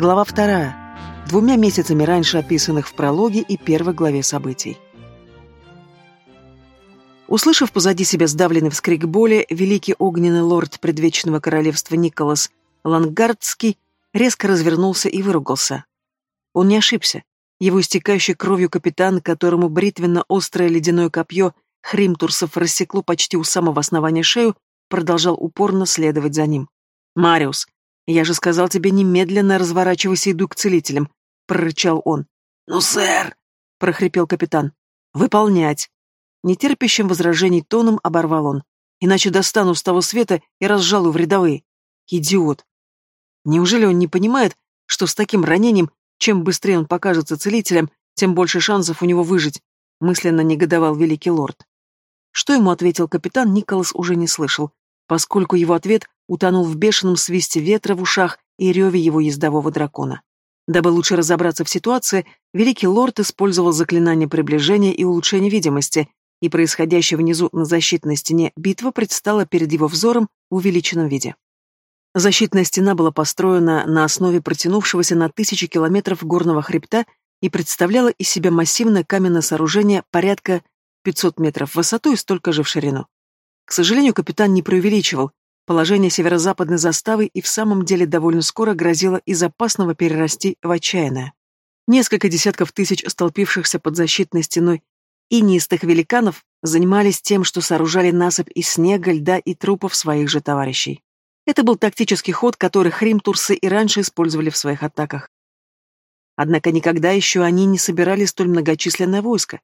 Глава вторая. Двумя месяцами раньше описанных в прологе и первой главе событий. Услышав позади себя сдавленный вскрик боли, великий огненный лорд предвечного королевства Николас Лангардский резко развернулся и выругался. Он не ошибся. Его истекающий кровью капитан, которому бритвенно-острое ледяное копье Хримтурсов рассекло почти у самого основания шею, продолжал упорно следовать за ним. «Мариус, я же сказал тебе немедленно разворачивайся и иду к целителям», — прорычал он. «Ну, сэр!» — прохрипел капитан. «Выполнять!» Нетерпящим возражений тоном оборвал он. «Иначе достану с того света и разжалую в рядовые. Идиот!» Неужели он не понимает, что с таким ранением, чем быстрее он покажется целителем, тем больше шансов у него выжить? Мысленно негодовал великий лорд. Что ему ответил капитан, Николас уже не слышал, поскольку его ответ утонул в бешеном свисте ветра в ушах и реве его ездового дракона. Дабы лучше разобраться в ситуации, великий лорд использовал заклинание приближения и улучшения видимости, и происходящая внизу на защитной стене битва предстала перед его взором в увеличенном виде. Защитная стена была построена на основе протянувшегося на тысячи километров горного хребта и представляла из себя массивное каменное сооружение порядка 500 метров в высоту и столько же в ширину. К сожалению, капитан не преувеличивал. Положение северо-западной заставы и в самом деле довольно скоро грозило из опасного перерасти в отчаянное. Несколько десятков тысяч столпившихся под защитной стеной инистых великанов занимались тем, что сооружали насыпь из снега, льда и трупов своих же товарищей. Это был тактический ход, который хримтурсы и раньше использовали в своих атаках. Однако никогда еще они не собирали столь многочисленное войско.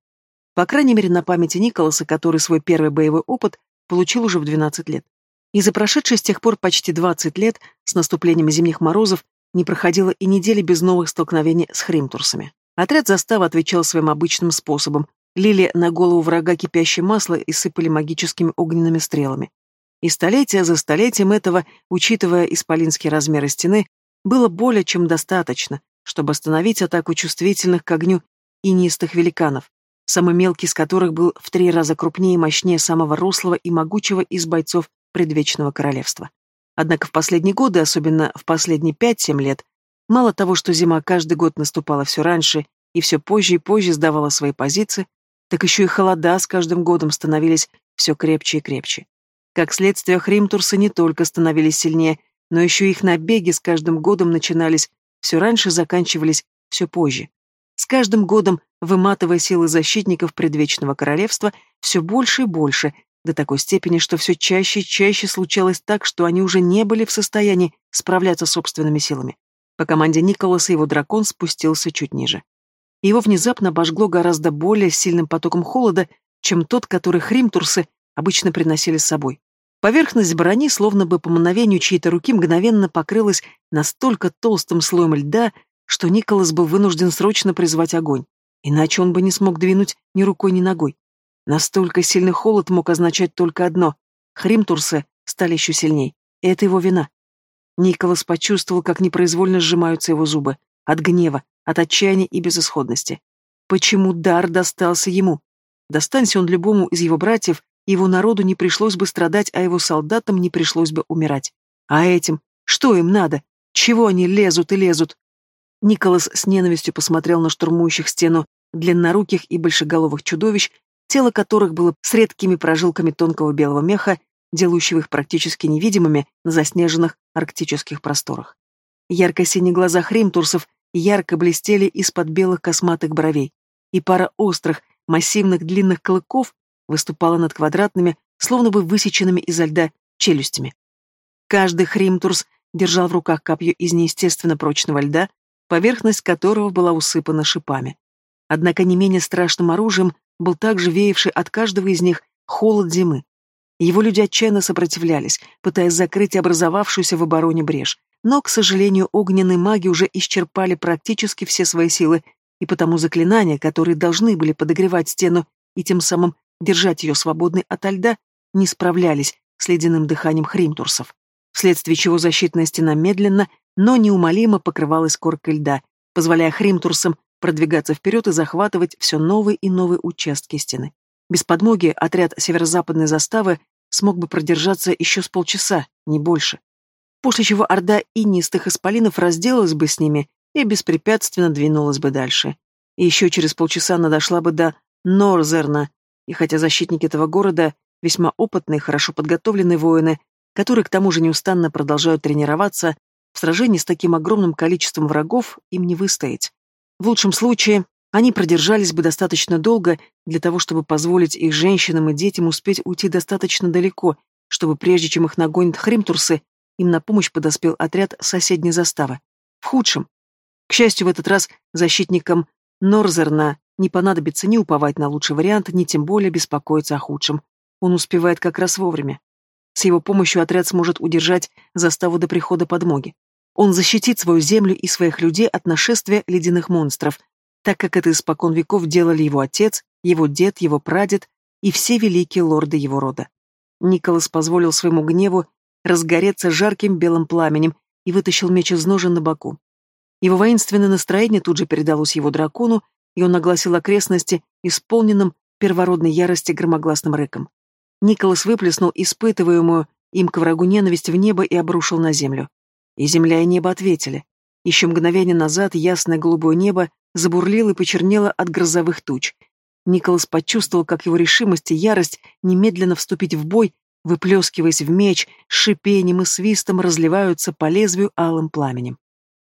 По крайней мере, на памяти Николаса, который свой первый боевой опыт получил уже в 12 лет. И за прошедшие с тех пор почти 20 лет, с наступлением зимних морозов, не проходило и недели без новых столкновений с хримтурсами. Отряд заставы отвечал своим обычным способом, лили на голову врага кипящее масло и сыпали магическими огненными стрелами. И столетия за столетием этого, учитывая исполинские размеры стены, было более чем достаточно, чтобы остановить атаку чувствительных к огню инистых великанов, самый мелкий из которых был в три раза крупнее и мощнее самого рослого и могучего из бойцов предвечного королевства. Однако в последние годы, особенно в последние пять-семь лет, мало того, что зима каждый год наступала все раньше и все позже и позже сдавала свои позиции, так еще и холода с каждым годом становились все крепче и крепче. Как следствие, хримтурсы не только становились сильнее, но еще их набеги с каждым годом начинались все раньше, заканчивались все позже. С каждым годом, выматывая силы защитников предвечного королевства, все больше и больше, до такой степени, что все чаще и чаще случалось так, что они уже не были в состоянии справляться собственными силами. По команде Николаса его дракон спустился чуть ниже. Его внезапно обожгло гораздо более сильным потоком холода, чем тот, который хримтурсы обычно приносили с собой. Поверхность брони, словно бы по мановению чьей-то руки, мгновенно покрылась настолько толстым слоем льда, что Николас был вынужден срочно призвать огонь. Иначе он бы не смог двинуть ни рукой, ни ногой. Настолько сильный холод мог означать только одно — Хримтурсы стали еще сильней, это его вина. Николас почувствовал, как непроизвольно сжимаются его зубы. От гнева, от отчаяния и безысходности. Почему дар достался ему? Достанься он любому из его братьев, его народу не пришлось бы страдать, а его солдатам не пришлось бы умирать. А этим? Что им надо? Чего они лезут и лезут? Николас с ненавистью посмотрел на штурмующих стену длинноруких и большеголовых чудовищ, тело которых было с редкими прожилками тонкого белого меха, делающего их практически невидимыми на заснеженных арктических просторах. Ярко-синие глаза хримтурсов ярко блестели из-под белых косматых бровей, и пара острых, массивных длинных клыков выступала над квадратными, словно бы высеченными изо льда, челюстями. Каждый хримтурс держал в руках копье из неестественно прочного льда, поверхность которого была усыпана шипами. Однако не менее страшным оружием был также веявший от каждого из них холод зимы. Его люди отчаянно сопротивлялись, пытаясь закрыть образовавшуюся в обороне брешь, но, к сожалению, огненные маги уже исчерпали практически все свои силы, и потому заклинания, которые должны были подогревать стену и тем самым держать ее свободной ото льда, не справлялись с ледяным дыханием хримтурсов, вследствие чего защитная стена медленно, но неумолимо покрывалась коркой льда, позволяя хримтурсам продвигаться вперед и захватывать все новые и новые участки стены. Без подмоги отряд северо-западной заставы смог бы продержаться еще с полчаса, не больше. после чего орда инистых исполинов разделалась бы с ними и беспрепятственно двинулась бы дальше. И еще через полчаса она дошла бы до Норзерна, и хотя защитники этого города весьма опытные, хорошо подготовленные воины, которые к тому же неустанно продолжают тренироваться, в сражении с таким огромным количеством врагов им не выстоять. В лучшем случае, они продержались бы достаточно долго для того, чтобы позволить их женщинам и детям успеть уйти достаточно далеко, чтобы прежде чем их нагонят хримтурсы, им на помощь подоспел отряд соседней заставы. В худшем. К счастью, в этот раз защитникам Норзерна не понадобится ни уповать на лучший вариант, ни тем более беспокоиться о худшем. Он успевает как раз вовремя. С его помощью отряд сможет удержать заставу до прихода подмоги. Он защитит свою землю и своих людей от нашествия ледяных монстров, так как это испокон веков делали его отец, его дед, его прадед и все великие лорды его рода. Николас позволил своему гневу разгореться жарким белым пламенем и вытащил меч из ножен на боку. Его воинственное настроение тут же передалось его дракону, и он огласил окрестности исполненным первородной ярости громогласным рыком. Николас выплеснул испытываемую им к врагу ненависть в небо и обрушил на землю. И земля и небо ответили. Еще мгновение назад ясное голубое небо забурлило и почернело от грозовых туч. Николас почувствовал, как его решимость и ярость немедленно вступить в бой, выплескиваясь в меч, шипением и свистом разливаются по лезвию алым пламенем.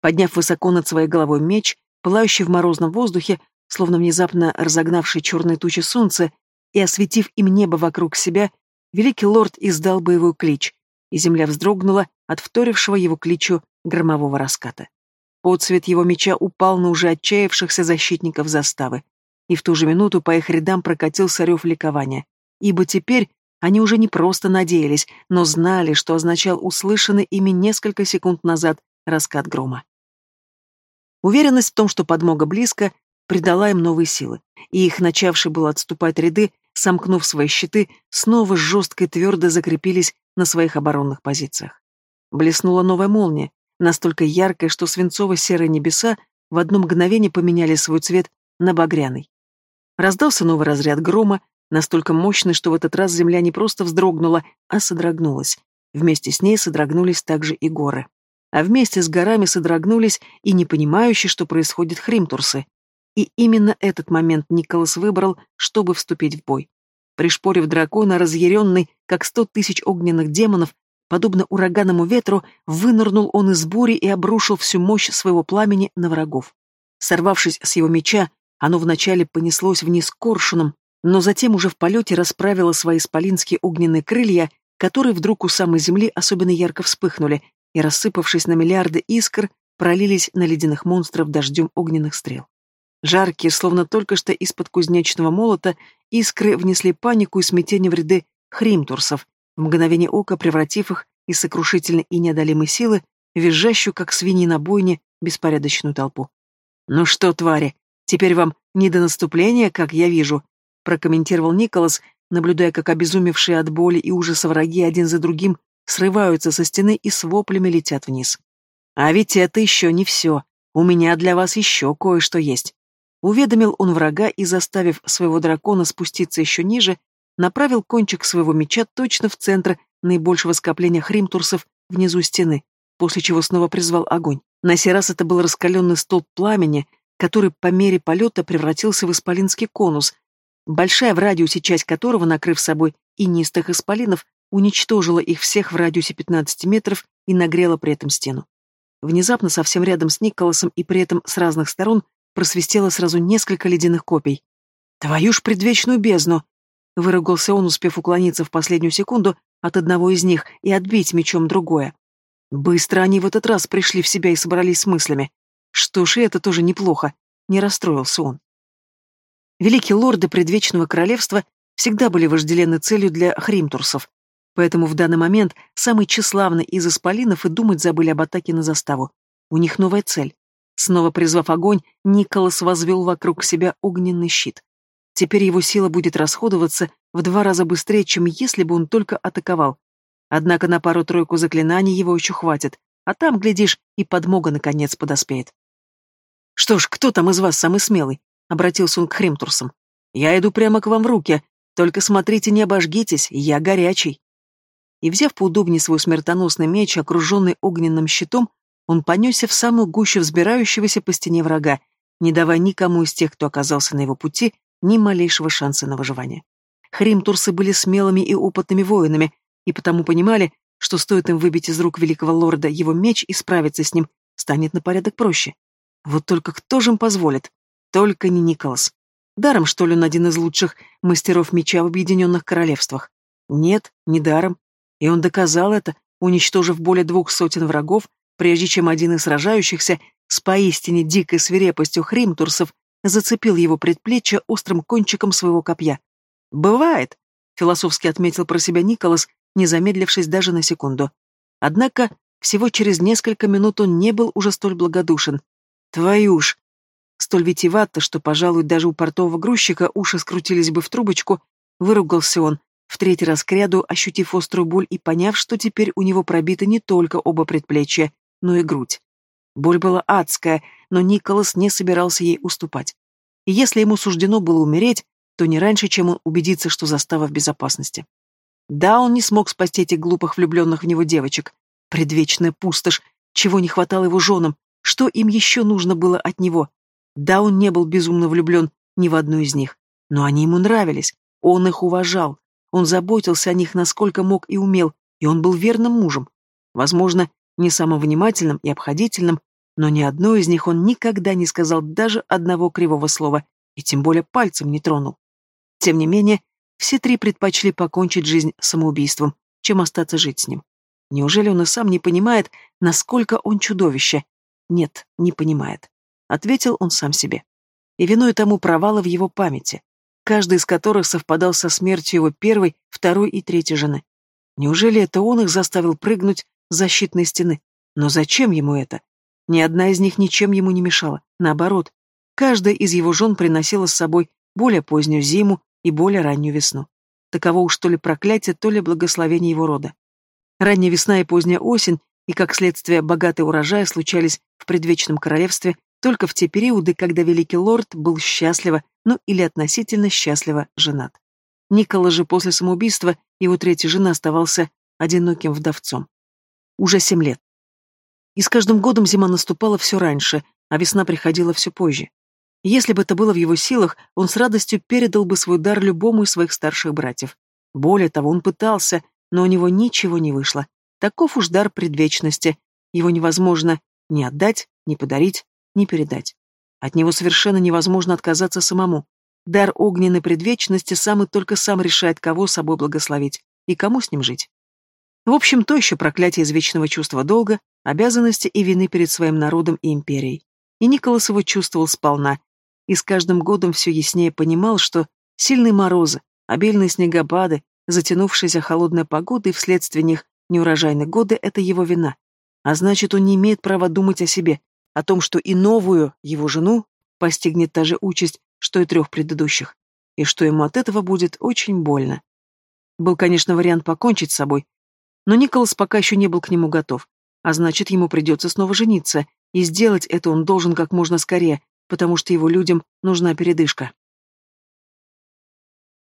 Подняв высоко над своей головой меч, пылающий в морозном воздухе, словно внезапно разогнавший черные тучи солнца, и, осветив им небо вокруг себя, великий лорд издал боевой клич, и земля вздрогнула от вторившего его кличу громового раската. Отцвет его меча упал на уже отчаявшихся защитников заставы, и в ту же минуту по их рядам прокатился рев ликования, ибо теперь они уже не просто надеялись, но знали, что означал услышанный ими несколько секунд назад раскат грома. Уверенность в том, что подмога близко, придала им новые силы, и их начавшие было отступать ряды, сомкнув свои щиты, снова жестко и твердо закрепились на своих оборонных позициях. Блеснула новая молния, настолько яркая, что свинцово-серые небеса в одно мгновение поменяли свой цвет на багряный. Раздался новый разряд грома, настолько мощный, что в этот раз земля не просто вздрогнула, а содрогнулась. Вместе с ней содрогнулись также и горы. А вместе с горами содрогнулись и не понимающие, что происходит хримтурсы. И именно этот момент Николас выбрал, чтобы вступить в бой. Пришпорив дракона, разъяренный, как сто тысяч огненных демонов, подобно ураганному ветру, вынырнул он из бури и обрушил всю мощь своего пламени на врагов. Сорвавшись с его меча, оно вначале понеслось вниз коршуном, но затем уже в полете расправило свои исполинские огненные крылья, которые вдруг у самой земли особенно ярко вспыхнули и, рассыпавшись на миллиарды искр, пролились на ледяных монстров дождем огненных стрел. Жаркие, словно только что из-под кузнечного молота, искры внесли панику и смятение в ряды хримтурсов, в мгновение ока превратив их из сокрушительной и неодолимой силы визжащую, как свиньи на бойне, беспорядочную толпу. «Ну что, твари, теперь вам не до наступления, как я вижу», прокомментировал Николас, наблюдая, как обезумевшие от боли и ужаса враги один за другим срываются со стены и с воплями летят вниз. «А ведь это еще не все. У меня для вас еще кое-что есть». Уведомил он врага и, заставив своего дракона спуститься еще ниже, направил кончик своего меча точно в центр наибольшего скопления хримтурсов внизу стены, после чего снова призвал огонь. На сей раз это был раскаленный столб пламени, который по мере полета превратился в исполинский конус, большая в радиусе часть которого, накрыв собой инистых исполинов, уничтожила их всех в радиусе 15 метров и нагрела при этом стену. Внезапно, совсем рядом с Николасом и при этом с разных сторон, просвистело сразу несколько ледяных копий. «Твою ж предвечную бездну!» Выругался он, успев уклониться в последнюю секунду от одного из них и отбить мечом другое. Быстро они в этот раз пришли в себя и собрались с мыслями. Что ж, и это тоже неплохо. Не расстроился он. Великие лорды предвечного королевства всегда были вожделенной целью для хримтурсов, поэтому в данный момент самый тщеславный из исполинов и думать забыли об атаке на заставу. У них новая цель Снова призвав огонь, Николас возвел вокруг себя огненный щит. Теперь его сила будет расходоваться в два раза быстрее, чем если бы он только атаковал. Однако на пару-тройку заклинаний его еще хватит, а там, глядишь, и подмога наконец подоспеет. «Что ж, кто там из вас самый смелый?» — обратился он к Хримтурсам. «Я иду прямо к вам в руки, только смотрите, не обожгитесь, я горячий». и, взяв поудобнее свой смертоносный меч, окруженный огненным щитом, он понесся в самую гущу взбирающегося по стене врага, не давая никому из тех, кто оказался на его пути, ни малейшего шанса на выживание. Хримтурсы были смелыми и опытными воинами, и потому понимали, что стоит им выбить из рук великого лорда его меч и справиться с ним, станет на порядок проще. Вот только кто же им позволит? Только не Николас. Даром, что ли, он один из лучших мастеров меча в Объединенных Королевствах? Нет, не даром. И он доказал это, уничтожив более двух сотен врагов, прежде чем один из сражающихся с поистине дикой свирепостью хримтурсов зацепил его предплечье острым кончиком своего копья. «Бывает», — философски отметил про себя Николас, не замедлившись даже на секунду. Однако всего через несколько минут он не был уже столь благодушен. «Твою ж!» Столь витиевато, что, пожалуй, даже у портового грузчика уши скрутились бы в трубочку, выругался он, в третий раз к ряду ощутив острую боль и поняв, что теперь у него пробиты не только оба предплечья, но и грудь. Боль была адская, но Николас не собирался ей уступать. И если ему суждено было умереть, то не раньше, чем он убедится, что застава в безопасности. Да, он не смог спасти этих глупых влюбленных в него девочек. Предвечная пустошь, чего не хватало его женам, что им еще нужно было от него. Да, он не был безумно влюблен ни в одну из них, но они ему нравились, он их уважал, он заботился о них насколько мог и умел, и он был верным мужем. Возможно, не самым внимательным и обходительным, но ни одной из них он никогда не сказал даже одного кривого слова, и тем более пальцем не тронул. Тем не менее, все три предпочли покончить жизнь самоубийством, чем остаться жить с ним. Неужели он и сам не понимает, насколько он чудовище? Нет, не понимает. Ответил он сам себе. И виной тому провалы в его памяти, каждый из которых совпадал со смертью его первой, второй и третьей жены. Неужели это он их заставил прыгнуть защитной стены? Но зачем ему это? Ни одна из них ничем ему не мешала. Наоборот, каждая из его жен приносила с собой более позднюю зиму и более раннюю весну. Таково уж то ли проклятие, то ли благословение его рода. Ранняя весна и поздняя осень, и, как следствие, богатый урожай случались в предвечном королевстве только в те периоды, когда великий лорд был счастливо, ну или относительно счастливо женат. Никола же после самоубийства, его третья жена, оставался одиноким вдовцом. Уже семь лет. И с каждым годом зима наступала все раньше, а весна приходила все позже. Если бы это было в его силах, он с радостью передал бы свой дар любому из своих старших братьев. Более того, он пытался, но у него ничего не вышло. Таков уж дар предвечности. Его невозможно ни отдать, ни подарить, ни передать. От него совершенно невозможно отказаться самому. Дар огненной предвечности сам и только сам решает, кого собой благословить и кому с ним жить. В общем, то еще проклятие извечного чувства долга, обязанности и вины перед своим народом и империей. И Николас его чувствовал сполна, и с каждым годом все яснее понимал, что сильные морозы, обильные снегопады, затянувшаяся холодная погода и вследствие них неурожайные годы — это его вина. А значит, он не имеет права думать о себе, о том, что и новую, его жену, постигнет та же участь, что и трех предыдущих, и что ему от этого будет очень больно. Был, конечно, вариант покончить с собой, но Николас пока еще не был к нему готов, а значит, ему придется снова жениться, и сделать это он должен как можно скорее, потому что его людям нужна передышка.